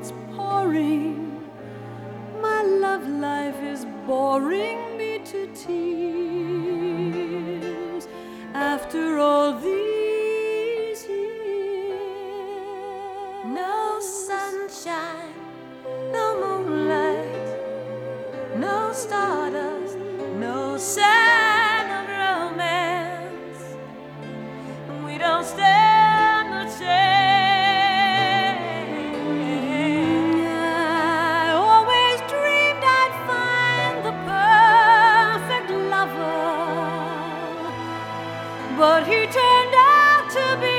it's pouring. My love life is boring me to tears. After all but he turned out to be.